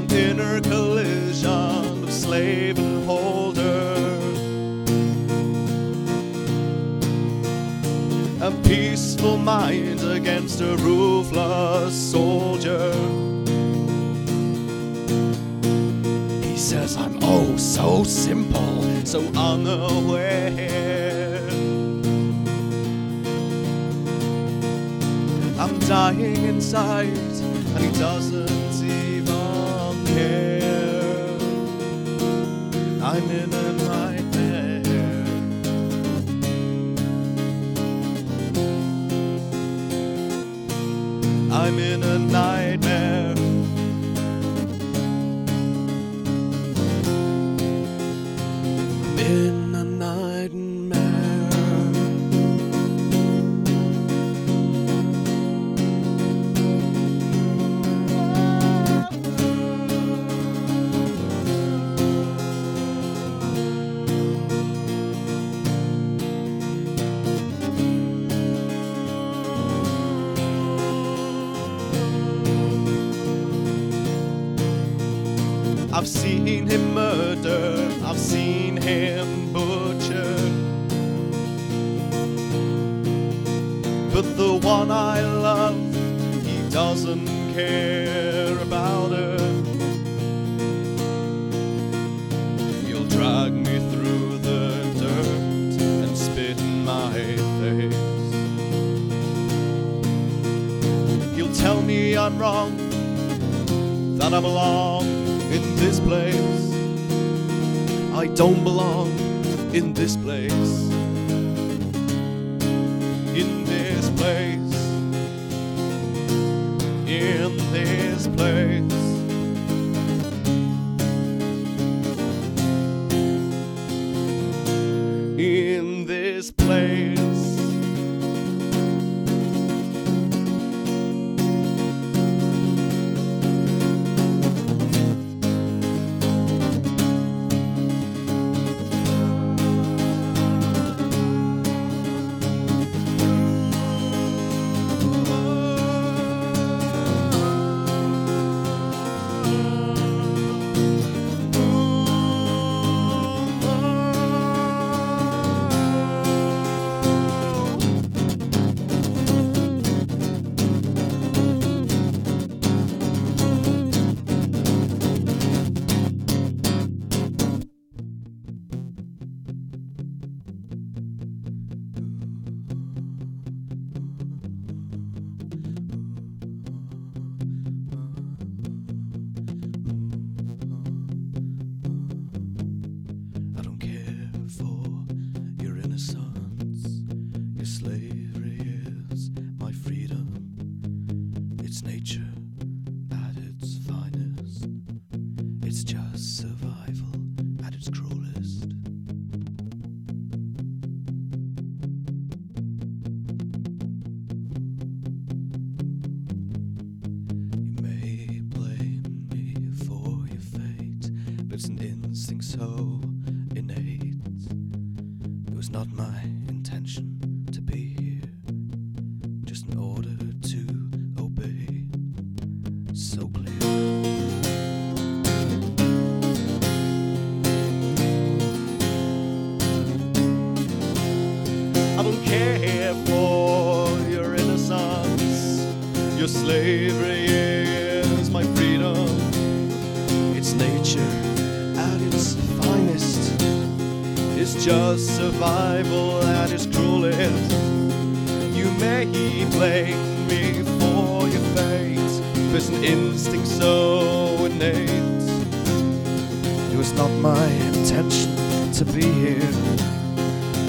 inner collision of slave and holder. A peaceful mind against a ruthless soldier. He says I'm oh so simple, so unaware. I'm dying inside, and he doesn't even I'm in a nightmare. I'm in a nightmare. I've seen him murder, I've seen him butcher. But the one I love, he doesn't care about her. He'll drag me through the dirt and spit in my face. He'll tell me I'm wrong, that I belong in this place. I don't belong in this place. In this place. In this place. So innate. It was not my intention to be here, just in order to obey. So clear. I don't care for your innocence. Your slavery is my freedom. It's nature just survival at its cruelest. You may blame me for your fate. There's an instinct so innate. It was not my intention to be here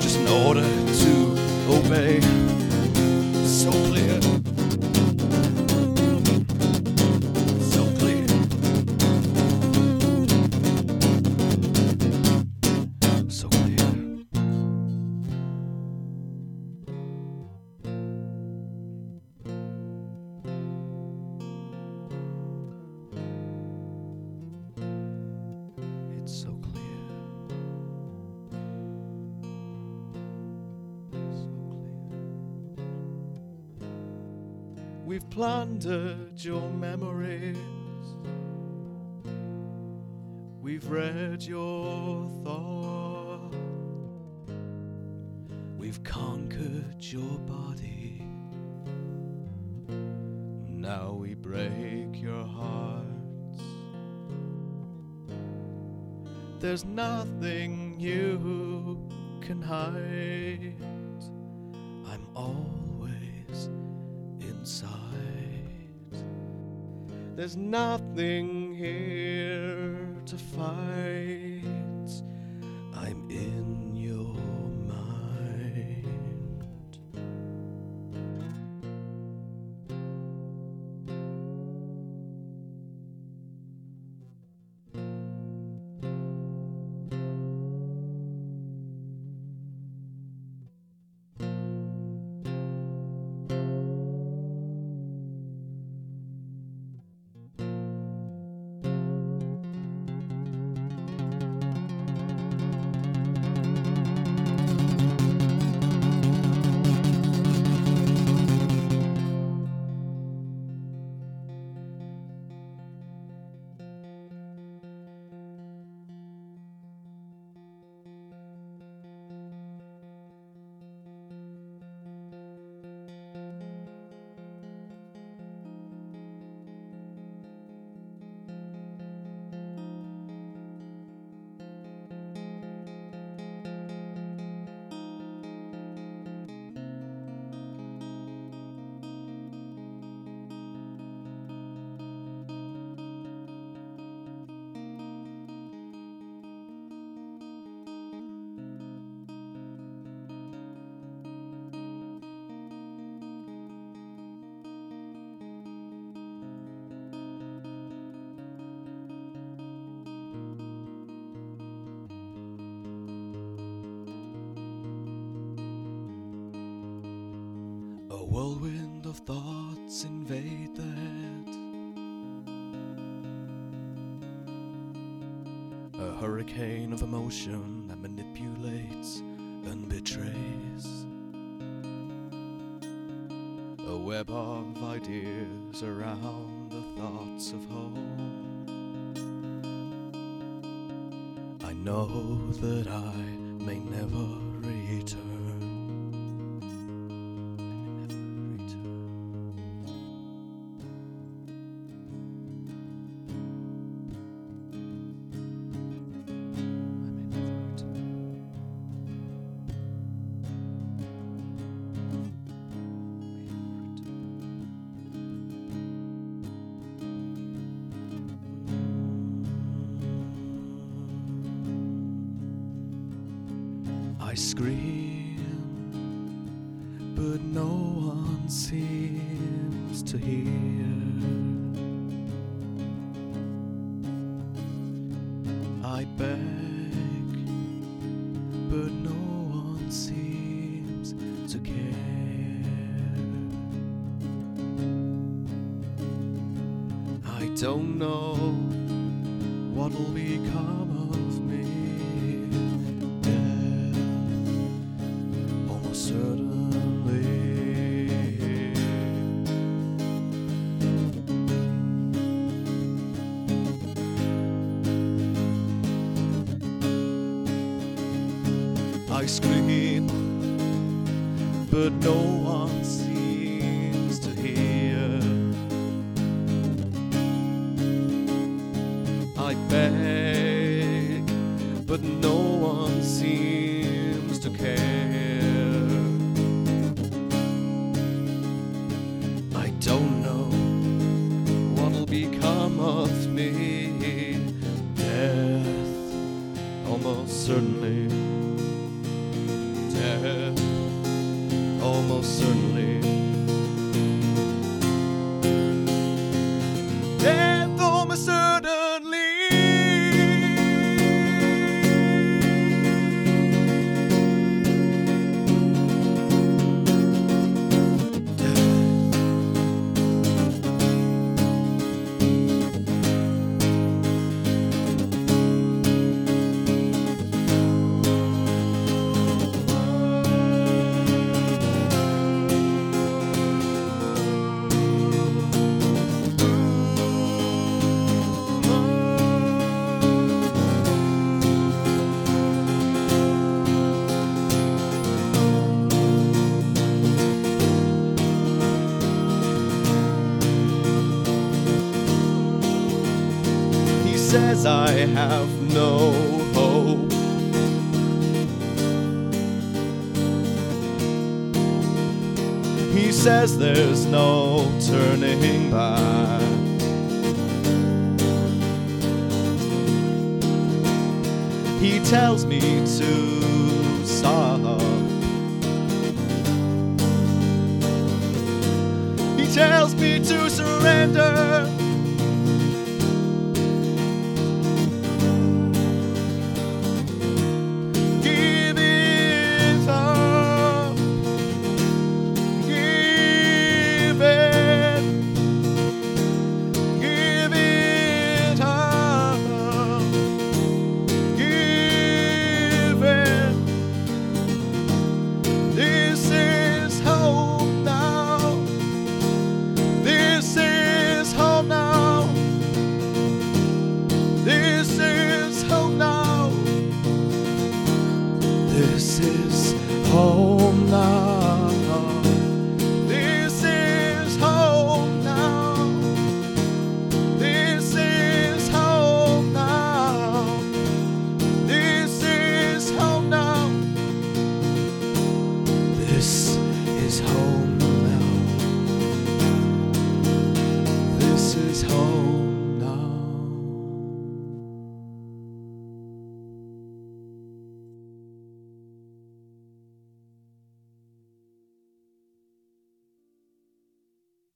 just in order to obey. So clear. We've plundered your memories. We've read your thoughts. We've conquered your body. Now we break your hearts. There's nothing you can hide. There's nothing here to fight. Of thoughts invade the head. A hurricane of emotion that manipulates and betrays. A web of ideas around the thoughts of home. I know that I may never return. I scream, but no one seems to hear. I beg, but no one seems to care. I don't know what'll become scream, but no one seems to hear. I beg, but no one seems to care. I don't know what'll become of me. Death, almost certainly. Almost certainly. I have no hope. He says there's no turning back. He tells me to stop. He tells me to surrender.